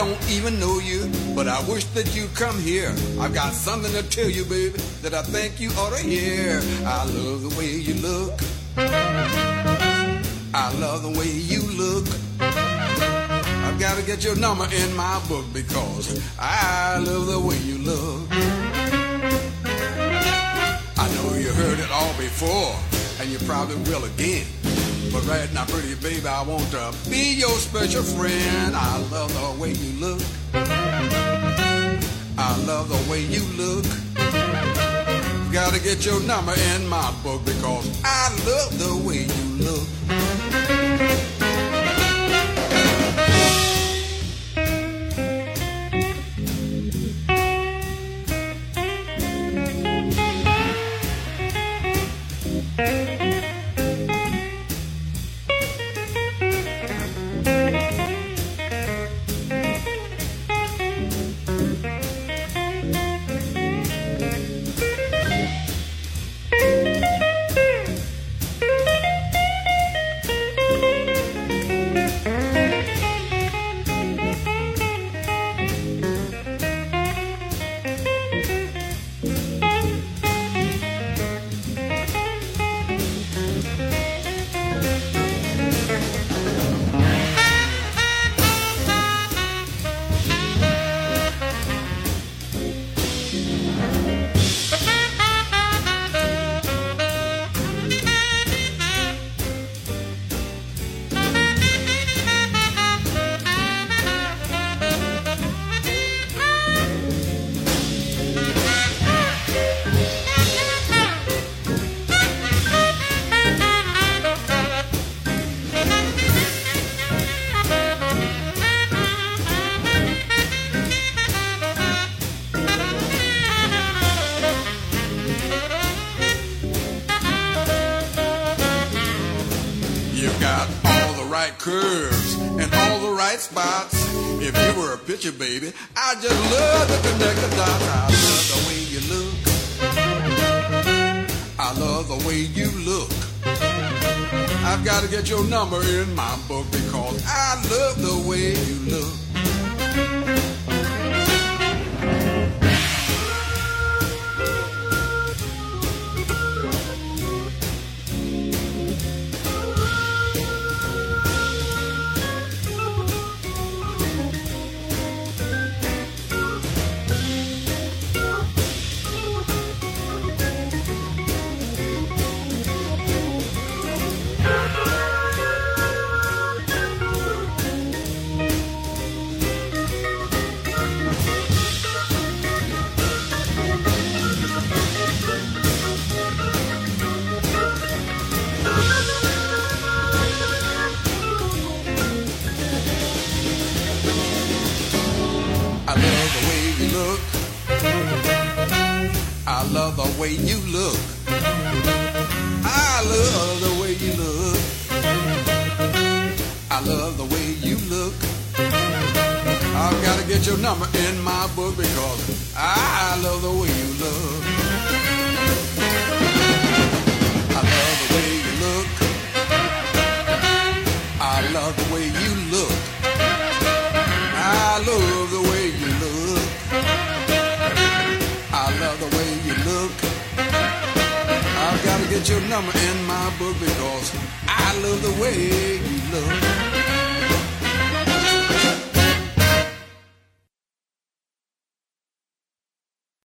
don't even know you, but I wish that you'd come here. I've got something to tell you, baby, that I think you ought to hear. I love the way you look. I love the way you look. I've got to get your number in my book because I love the way you look. I know you heard it all before, and you probably will again. But right now, pretty baby, I want to be your special friend. I love the way you look. I love the way you look. Gotta get your number in my book because I love the way you look. Right curves and all the right spots. If you were a picture, baby, I just love to connect the dots. I love the way you look. I love the way you look. I've got to get your number in my book because I love the way you look. Way you look. I love the way you look. I love the way you look. I've got to get your number in my book because I love the way you look. Your number in my book because I love the way you look.